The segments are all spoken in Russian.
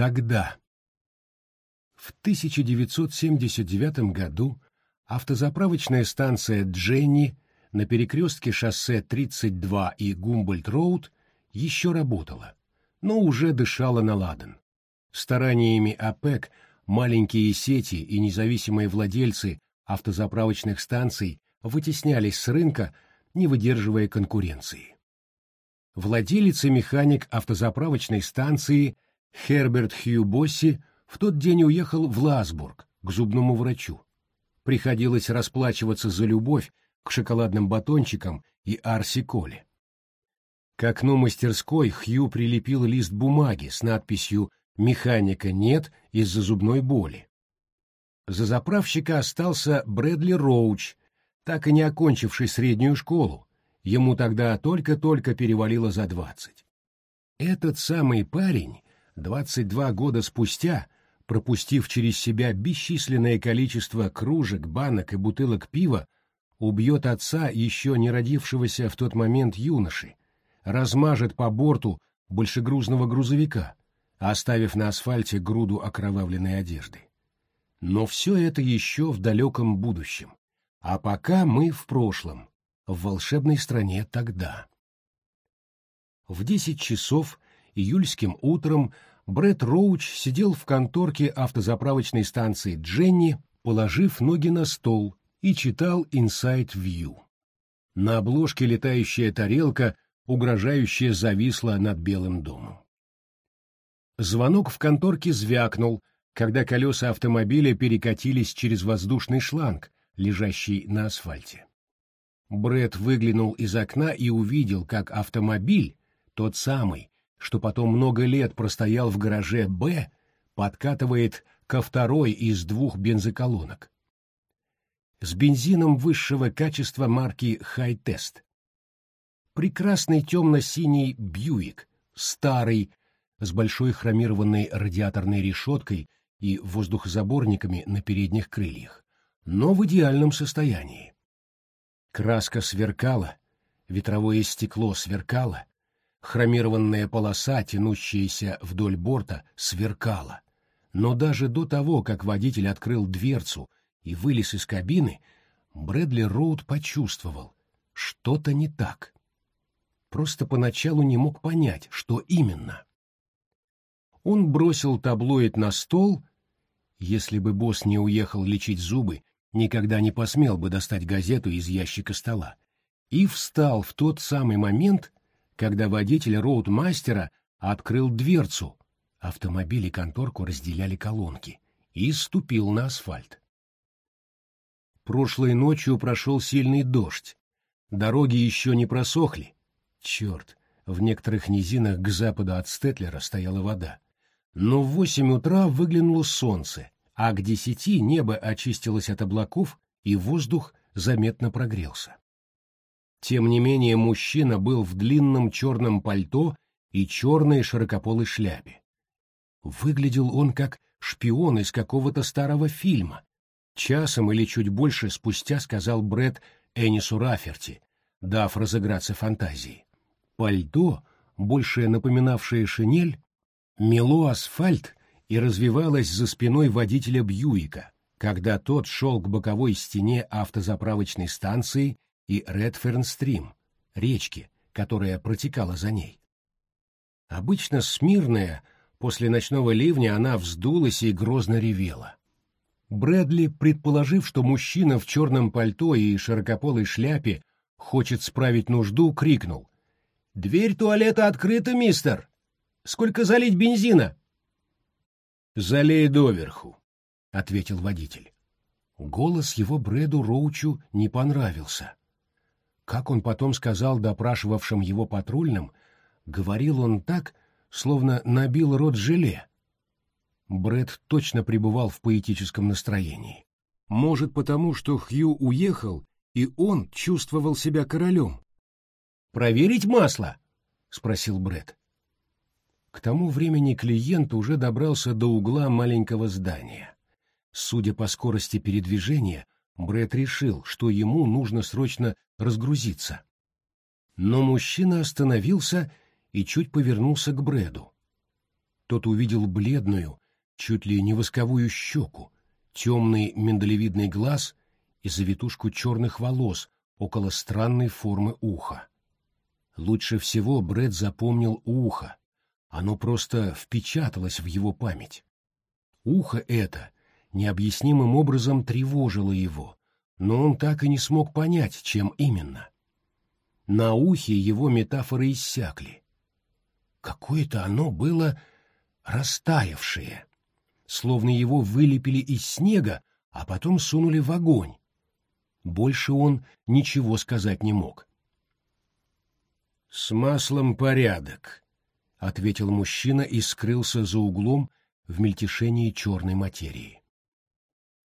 Тогда. В 1979 году автозаправочная станция «Дженни» на перекрестке шоссе 32 и Гумбольд-Роуд еще работала, но уже дышала на ладан. Стараниями ОПЕК маленькие сети и независимые владельцы автозаправочных станций вытеснялись с рынка, не выдерживая конкуренции. Владелец и механик автозаправочной станции Херберт Хью Босси в тот день уехал в Ласбург к зубному врачу. Приходилось расплачиваться за любовь к шоколадным батончикам и арси-коле. К окну мастерской Хью прилепил лист бумаги с надписью «Механика нет из-за зубной боли». За заправщика остался Брэдли Роуч, так и не окончивший среднюю школу, ему тогда только-только перевалило за двадцать. Этот самый парень, двадцать два года спустя, пропустив через себя бесчисленное количество кружек, банок и бутылок пива, убьет отца еще не родившегося в тот момент юноши, размажет по борту большегрузного грузовика, оставив на асфальте груду окровавленной одежды. Но все это еще в далеком будущем. А пока мы в прошлом, в волшебной стране тогда. В десять часов июльским утром Брэд Роуч сидел в конторке автозаправочной станции Дженни, положив ноги на стол, и читал Inside View. На обложке летающая тарелка, угрожающая, зависла над Белым домом. Звонок в конторке звякнул, когда колеса автомобиля перекатились через воздушный шланг, лежащий на асфальте. Бред выглянул из окна и увидел, как автомобиль, тот самый, что потом много лет простоял в гараже «Б», подкатывает ко второй из двух бензоколонок с бензином высшего качества марки «Хай-Тест». Прекрасный темно-синий «Бьюик», старый, с большой хромированной радиаторной решеткой и воздухозаборниками на передних крыльях, но в идеальном состоянии. Краска сверкала, ветровое стекло сверкало, хромированная полоса, тянущаяся вдоль борта, сверкала. Но даже до того, как водитель открыл дверцу и вылез из кабины, Брэдли Роуд почувствовал, что-то не так. Просто поначалу не мог понять, что именно. Он бросил таблоид на стол, если бы босс не уехал лечить зубы, никогда не посмел бы достать газету из ящика стола, и встал в тот самый момент, когда водитель роудмастера открыл дверцу, автомобиль и конторку разделяли колонки, и ступил на асфальт. Прошлой ночью прошел сильный дождь. Дороги еще не просохли. Черт, в некоторых низинах к западу от Стетлера стояла вода. Но в восемь утра выглянуло солнце, а к десяти небо очистилось от облаков, и воздух заметно прогрелся. Тем не менее мужчина был в длинном черном пальто и черной широкополой шляпе. Выглядел он как шпион из какого-то старого фильма, Часом или чуть больше спустя сказал Бред Энису Раферти, дав разыграться фантазии. Пальто, больше напоминавшее шинель, мело асфальт и развивалось за спиной водителя Бьюика, когда тот шел к боковой стене автозаправочной станции и Редферн-стрим, речки, которая протекала за ней. Обычно смирная, после ночного ливня она вздулась и грозно ревела. Брэдли, предположив, что мужчина в черном пальто и широкополой шляпе хочет справить нужду, крикнул. «Дверь туалета открыта, мистер! Сколько залить бензина?» «Залей доверху», — ответил водитель. Голос его Брэду Роучу не понравился. Как он потом сказал допрашивавшим его патрульным, говорил он так, словно набил рот желе. Бред точно пребывал в поэтическом настроении. Может, потому что Хью уехал, и он чувствовал себя королем. «Проверить масло?» — спросил Бред. К тому времени клиент уже добрался до угла маленького здания. Судя по скорости передвижения, Бред решил, что ему нужно срочно разгрузиться. Но мужчина остановился и чуть повернулся к Бреду. тот увидел бледную, чуть ли не восковую щеку, темный миндалевидный глаз и завитушку черных волос около странной формы уха. Лучше всего Брэд запомнил ухо. Оно просто впечаталось в его память. Ухо это необъяснимым образом тревожило его, но он так и не смог понять, чем именно. На ухе его метафоры иссякли. Какое-то оно было растаявшее, словно его вылепили из снега, а потом сунули в огонь. Больше он ничего сказать не мог. «С маслом порядок», — ответил мужчина и скрылся за углом в мельтешении черной материи.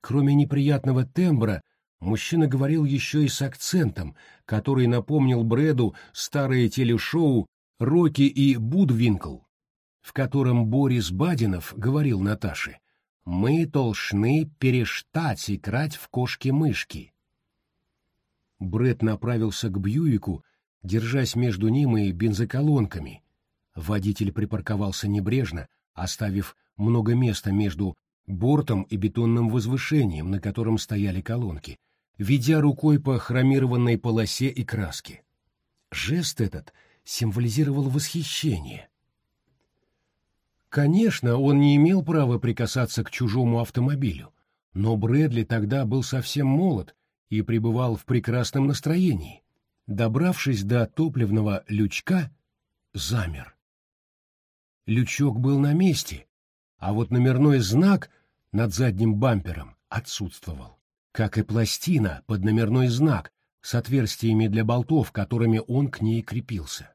Кроме неприятного тембра, мужчина говорил еще и с акцентом, который напомнил Брэду старое телешоу «Рокки и Будвинкл», в котором Борис Бадинов говорил Наташе «Мы должны перештать играть в кошки-мышки». Брэд направился к Бьюику, держась между ним и бензоколонками. Водитель припарковался небрежно, оставив много места между бортом и бетонным возвышением, на котором стояли колонки, ведя рукой по хромированной полосе и краске. Жест этот символизировал восхищение. Конечно, он не имел права прикасаться к чужому автомобилю, но Брэдли тогда был совсем молод и пребывал в прекрасном настроении. Добравшись до топливного лючка, замер. Лючок был на месте, а вот номерной знак над задним бампером отсутствовал, как и пластина под номерной знак с отверстиями для болтов, которыми он к ней крепился.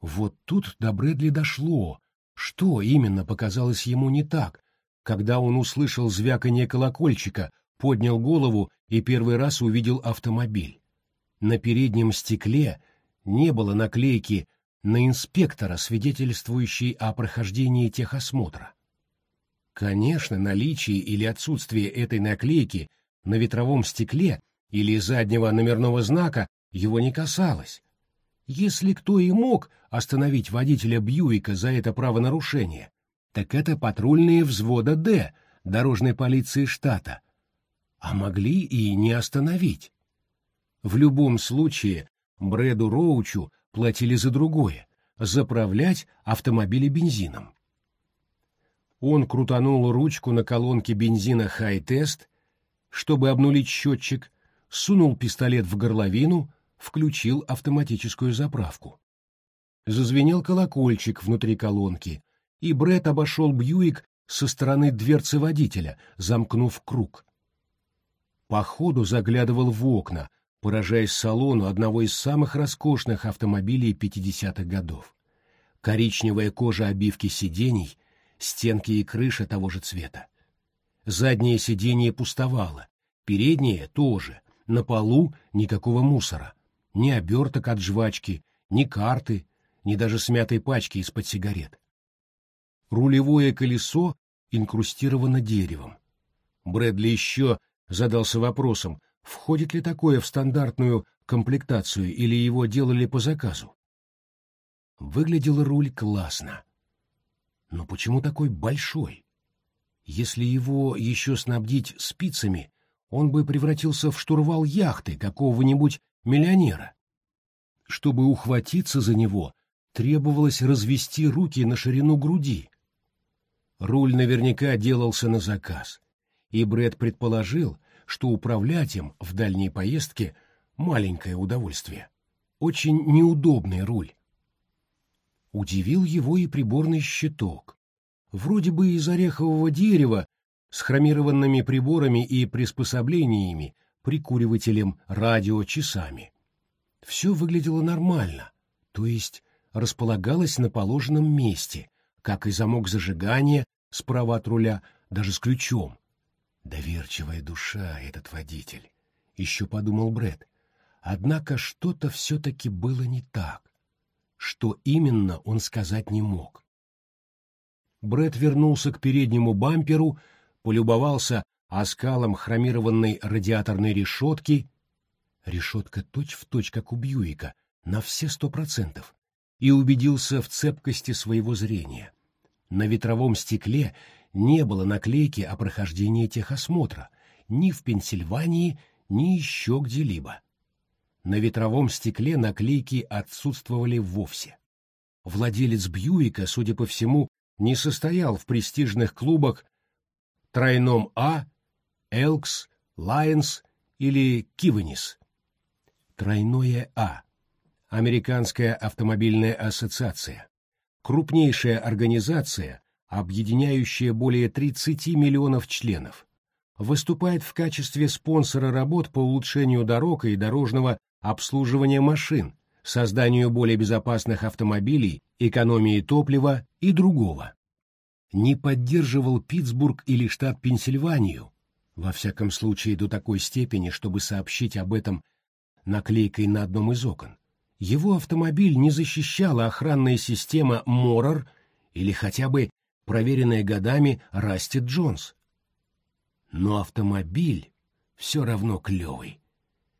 Вот тут до Брэдли дошло, что именно показалось ему не так, когда он услышал звяканье колокольчика, поднял голову и первый раз увидел автомобиль. На переднем стекле не было наклейки на инспектора, свидетельствующей о прохождении техосмотра. Конечно, наличие или отсутствие этой наклейки на ветровом стекле или заднего номерного знака его не касалось. Если кто и мог остановить водителя Бьюика за это правонарушение, так это патрульные взвода «Д» дорожной полиции штата, а могли и не остановить. В любом случае, Брэду Роучу платили за другое — заправлять автомобили бензином. Он крутанул ручку на колонке бензина «Хай-тест», чтобы обнулить счетчик, сунул пистолет в горловину, включил автоматическую заправку. Зазвенел колокольчик внутри колонки, и Брэд обошел Бьюик со стороны дверцы водителя, замкнув круг. По ходу заглядывал в окна, поражаясь салону одного из самых роскошных автомобилей 50-х годов. Коричневая кожа обивки сидений, стенки и крыша того же цвета. Заднее сиденье пустовало, переднее тоже, на полу никакого мусора, ни оберток от жвачки, ни карты, ни даже смятой пачки из-под сигарет. Рулевое колесо инкрустировано деревом. Брэдли еще задался вопросом, входит ли такое в стандартную комплектацию или его делали по заказу. Выглядел руль классно. Но почему такой большой? Если его еще снабдить спицами, он бы превратился в штурвал яхты какого-нибудь миллионера. Чтобы ухватиться за него, требовалось развести руки на ширину груди. Руль наверняка делался на заказ, и Бред предположил, что управлять им в дальней поездке — маленькое удовольствие. Очень неудобный руль. Удивил его и приборный щиток. Вроде бы из орехового дерева, с хромированными приборами и приспособлениями, прикуривателем, радио, часами. Все выглядело нормально, то есть располагалось на положенном месте, как и замок зажигания справа от руля, даже с ключом. Доверчивая душа этот водитель, еще подумал Бред. Однако что-то все-таки было не так. Что именно, он сказать не мог. Бред вернулся к переднему бамперу, полюбовался оскалом хромированной радиаторной решетки, решетка точь-в-точь, точь, как у Бьюика, на все сто процентов, и убедился в цепкости своего зрения. На ветровом стекле не было наклейки о прохождении техосмотра ни в Пенсильвании, ни еще где-либо. На ветровом стекле наклейки отсутствовали вовсе. Владелец Бьюика, судя по всему, не состоял в престижных клубах тройном А, Элкс, Лайонс или Кивенис. Тройное А. Американская автомобильная ассоциация. Крупнейшая организация, объединяющая более 30 миллионов членов. Выступает в качестве спонсора работ по улучшению дорог и дорожного обслуживания машин, созданию более безопасных автомобилей, экономии топлива и другого. Не поддерживал Питтсбург или штат Пенсильванию, во всяком случае до такой степени, чтобы сообщить об этом наклейкой на одном из окон. Его автомобиль не защищала охранная система Моррор или хотя бы проверенная годами Расти Джонс. Но автомобиль все равно клевый.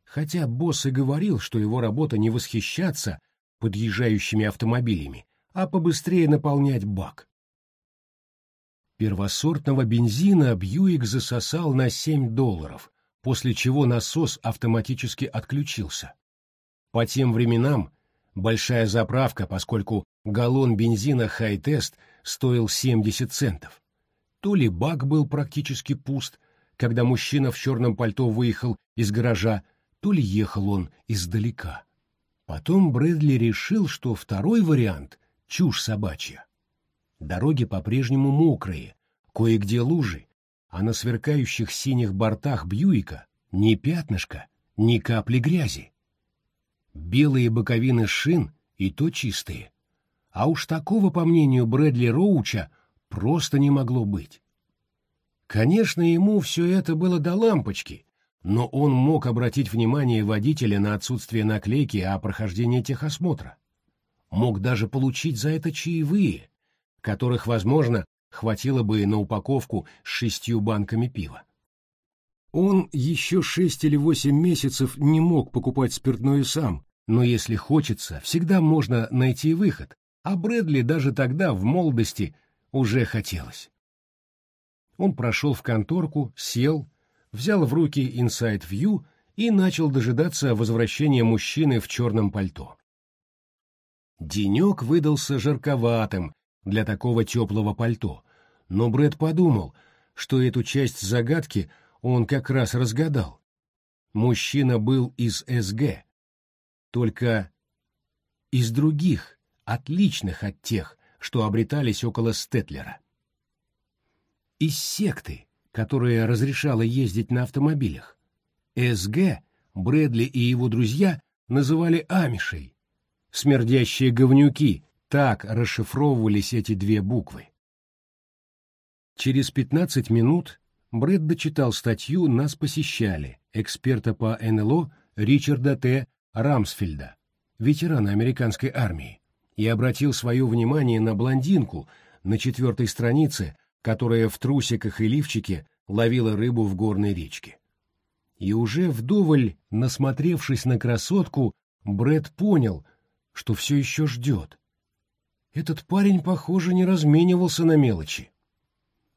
Хотя босс и говорил, что его работа не восхищаться подъезжающими автомобилями, а побыстрее наполнять бак. Первосортного бензина Бьюик засосал на 7 долларов, после чего насос автоматически отключился. По тем временам большая заправка, поскольку галлон бензина «Хай-тест» стоил 70 центов. То ли бак был практически пуст, когда мужчина в черном пальто выехал из гаража, то ли ехал он издалека. Потом Брэдли решил, что второй вариант — чушь собачья. Дороги по-прежнему мокрые, кое-где лужи, а на сверкающих синих бортах Бьюика ни пятнышка, ни капли грязи. Белые боковины шин и то чистые. А уж такого, по мнению Брэдли Роуча, просто не могло быть. Конечно, ему все это было до лампочки, но он мог обратить внимание водителя на отсутствие наклейки о прохождении техосмотра. Мог даже получить за это чаевые, которых, возможно, хватило бы на упаковку с шестью банками пива. Он еще шесть или восемь месяцев не мог покупать спиртное сам, но если хочется, всегда можно найти выход, а Брэдли даже тогда, в молодости, уже хотелось. Он прошел в конторку, сел, взял в руки Inside View и начал дожидаться возвращения мужчины в черном пальто. Денек выдался жарковатым для такого теплого пальто, но Брэд подумал, что эту часть загадки он как раз разгадал. Мужчина был из СГ, только из других, отличных от тех, что обретались около Стетлера из секты, которая разрешала ездить на автомобилях. СГ Брэдли и его друзья называли амишей. Смердящие говнюки, так расшифровывались эти две буквы. Через 15 минут Брэд дочитал статью «Нас посещали» эксперта по НЛО Ричарда Т. Рамсфельда, ветерана американской армии, и обратил свое внимание на блондинку на четвертой странице которая в трусиках и лифчике ловила рыбу в горной речке. И уже вдоволь, насмотревшись на красотку, Бред понял, что все еще ждет. Этот парень, похоже, не разменивался на мелочи.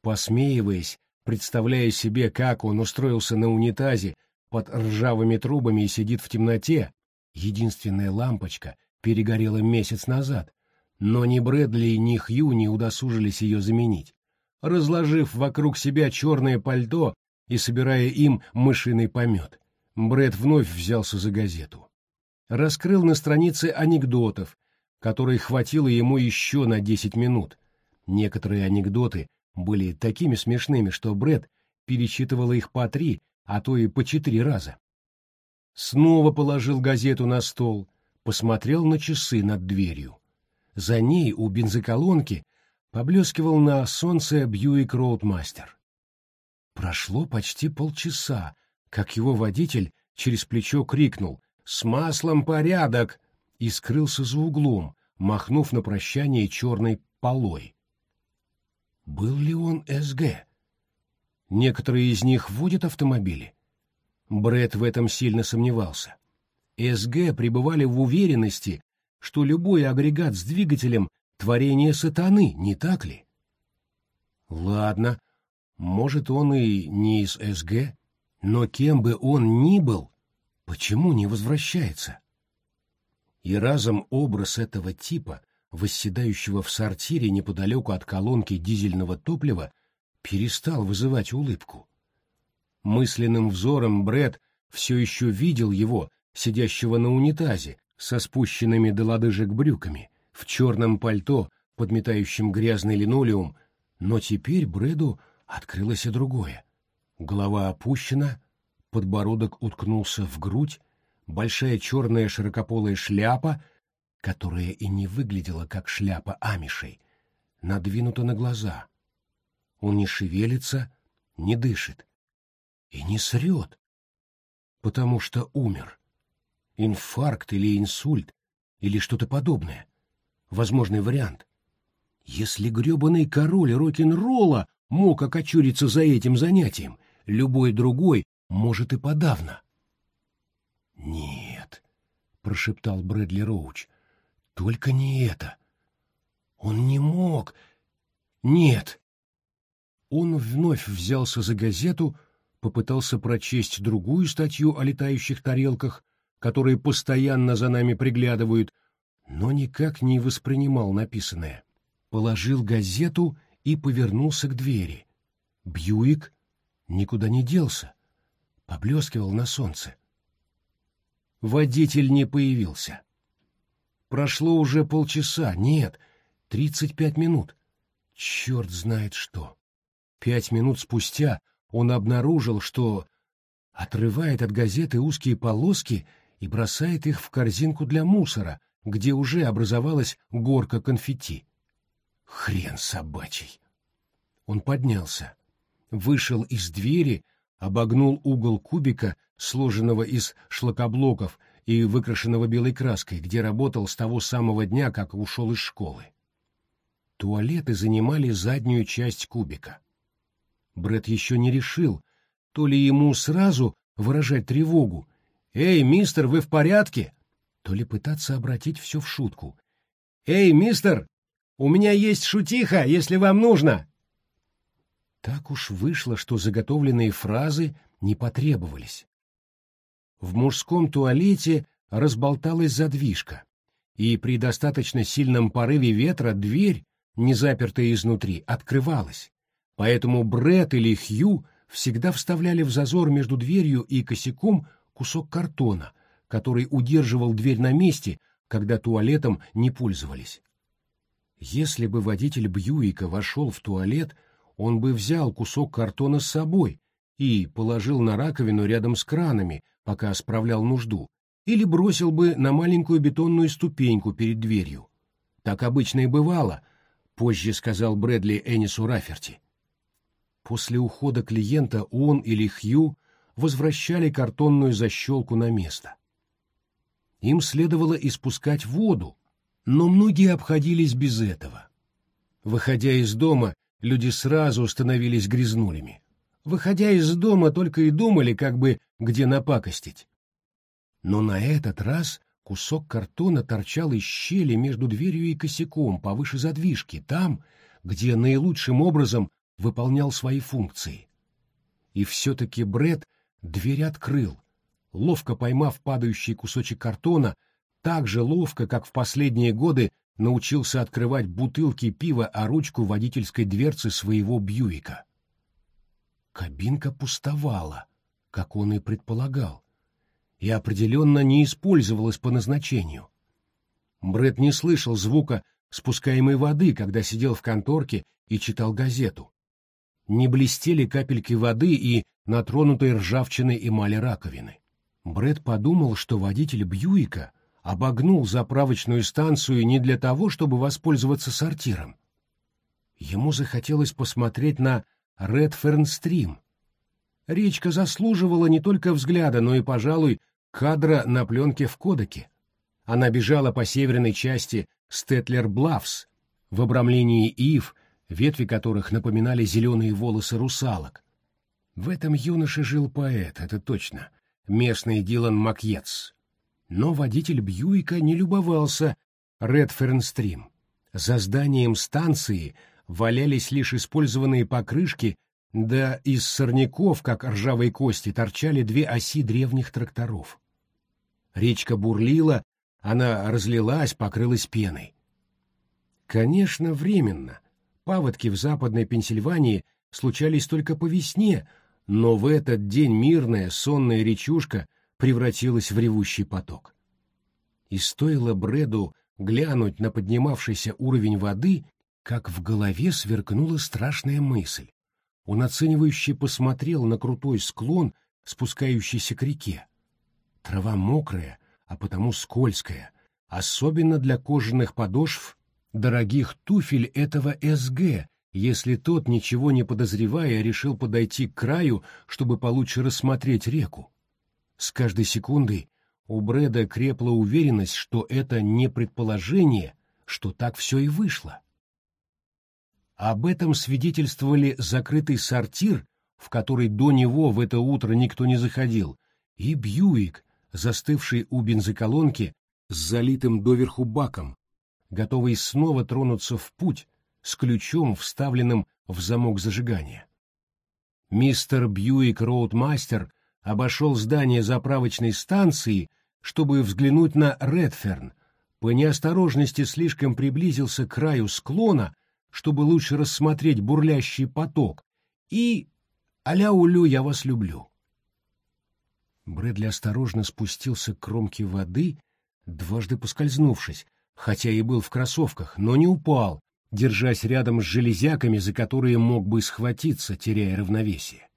Посмеиваясь, представляя себе, как он устроился на унитазе под ржавыми трубами и сидит в темноте, единственная лампочка перегорела месяц назад, но ни Брэдли, ни Хью не удосужились ее заменить разложив вокруг себя черное пальто и собирая им мышиный помет. Бред вновь взялся за газету. Раскрыл на странице анекдотов, которые хватило ему еще на десять минут. Некоторые анекдоты были такими смешными, что Бред перечитывал их по три, а то и по четыре раза. Снова положил газету на стол, посмотрел на часы над дверью. За ней у бензоколонки поблескивал на солнце Бьюик Роудмастер. Прошло почти полчаса, как его водитель через плечо крикнул «С маслом порядок!» и скрылся за углом, махнув на прощание черной полой. Был ли он СГ? Некоторые из них водят автомобили. Бред в этом сильно сомневался. СГ пребывали в уверенности, что любой агрегат с двигателем творение сатаны, не так ли? Ладно, может, он и не из СГ, но кем бы он ни был, почему не возвращается? И разом образ этого типа, восседающего в сортире неподалеку от колонки дизельного топлива, перестал вызывать улыбку. Мысленным взором Бред все еще видел его, сидящего на унитазе, со спущенными до лодыжек брюками, в черном пальто, подметающем грязный линолеум, но теперь Брэду открылось и другое. Голова опущена, подбородок уткнулся в грудь, большая черная широкополая шляпа, которая и не выглядела как шляпа амишей, надвинута на глаза. Он не шевелится, не дышит и не срет, потому что умер. Инфаркт или инсульт, или что-то подобное. Возможный вариант. Если гребаный король рок-н-ролла мог окочуриться за этим занятием, любой другой может и подавно. «Нет», — прошептал Брэдли Роуч, — «только не это. Он не мог. Нет». Он вновь взялся за газету, попытался прочесть другую статью о летающих тарелках, которые постоянно за нами приглядывают, но никак не воспринимал написанное. Положил газету и повернулся к двери. Бьюик никуда не делся, поблескивал на солнце. Водитель не появился. Прошло уже полчаса, нет, тридцать пять минут. Черт знает что. Пять минут спустя он обнаружил, что отрывает от газеты узкие полоски и бросает их в корзинку для мусора, где уже образовалась горка конфетти. Хрен собачий! Он поднялся, вышел из двери, обогнул угол кубика, сложенного из шлакоблоков и выкрашенного белой краской, где работал с того самого дня, как ушел из школы. Туалеты занимали заднюю часть кубика. Бред еще не решил, то ли ему сразу выражать тревогу «Эй, мистер, вы в порядке?» то ли пытаться обратить все в шутку. «Эй, мистер, у меня есть шутиха, если вам нужно!» Так уж вышло, что заготовленные фразы не потребовались. В мужском туалете разболталась задвижка, и при достаточно сильном порыве ветра дверь, не запертая изнутри, открывалась. Поэтому Бред или Хью всегда вставляли в зазор между дверью и косяком кусок картона, который удерживал дверь на месте, когда туалетом не пользовались. Если бы водитель Бьюика вошел в туалет, он бы взял кусок картона с собой и положил на раковину рядом с кранами, пока справлял нужду, или бросил бы на маленькую бетонную ступеньку перед дверью. Так обычно и бывало, позже сказал Брэдли Энису Раферти. После ухода клиента он или Хью возвращали картонную защелку на место. Им следовало испускать воду, но многие обходились без этого. Выходя из дома, люди сразу становились грязнулями. Выходя из дома, только и думали, как бы где напакостить. Но на этот раз кусок картона торчал из щели между дверью и косяком повыше задвижки, там, где наилучшим образом выполнял свои функции. И все-таки Бред дверь открыл, ловко поймав падающий кусочек картона, так же ловко, как в последние годы научился открывать бутылки пива о ручку водительской дверцы своего Бьюика. Кабинка пустовала, как он и предполагал, и определенно не использовалась по назначению. Бред не слышал звука спускаемой воды, когда сидел в конторке и читал газету. Не блестели капельки воды и натронутой ржавчиной эмали раковины. Бред подумал, что водитель Бьюика обогнул заправочную станцию не для того, чтобы воспользоваться сортиром. Ему захотелось посмотреть на Редферн-стрим. Речка заслуживала не только взгляда, но и, пожалуй, кадра на пленке в кодеке. Она бежала по северной части Стетлер-Блавс, в обрамлении ив, ветви которых напоминали зеленые волосы русалок. В этом юноше жил поэт, это точно, местный Дилан Макьетс. Но водитель Бьюика не любовался Редферн-стрим. За зданием станции валялись лишь использованные покрышки, да из сорняков, как ржавые кости, торчали две оси древних тракторов. Речка бурлила, она разлилась, покрылась пеной. Конечно, временно. Паводки в западной Пенсильвании случались только по весне, но в этот день мирная сонная речушка превратилась в ревущий поток. И стоило Брэду глянуть на поднимавшийся уровень воды, как в голове сверкнула страшная мысль. Он оценивающе посмотрел на крутой склон, спускающийся к реке. Трава мокрая, а потому скользкая, особенно для кожаных подошв дорогих туфель этого СГ, если тот, ничего не подозревая, решил подойти к краю, чтобы получше рассмотреть реку. С каждой секундой у Брэда крепла уверенность, что это не предположение, что так все и вышло. Об этом свидетельствовали закрытый сортир, в который до него в это утро никто не заходил, и Бьюик, застывший у бензоколонки с залитым доверху баком, готовый снова тронуться в путь с ключом, вставленным в замок зажигания. Мистер Бьюик Роудмастер обошел здание заправочной станции, чтобы взглянуть на Редферн, по неосторожности слишком приблизился к краю склона, чтобы лучше рассмотреть бурлящий поток, и «Аля-улю, я вас люблю». Брэдли осторожно спустился к кромке воды, дважды поскользнувшись, хотя и был в кроссовках, но не упал, держась рядом с железяками, за которые мог бы схватиться, теряя равновесие.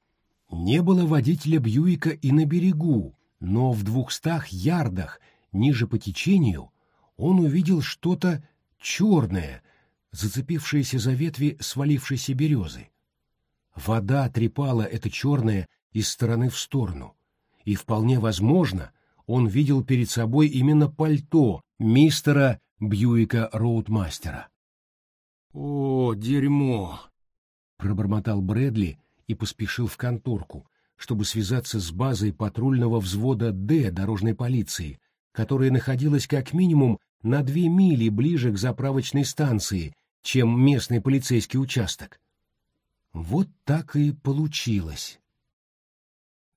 Не было водителя Бьюика и на берегу, но в двухстах ярдах ниже по течению он увидел что-то черное, зацепившееся за ветви свалившейся березы. Вода трепала это черное из стороны в сторону, и вполне возможно, он видел перед собой именно пальто мистера Бьюика Роудмастера. «О, дерьмо!» — пробормотал Брэдли и поспешил в конторку, чтобы связаться с базой патрульного взвода «Д» дорожной полиции, которая находилась как минимум на две мили ближе к заправочной станции, чем местный полицейский участок. Вот так и получилось,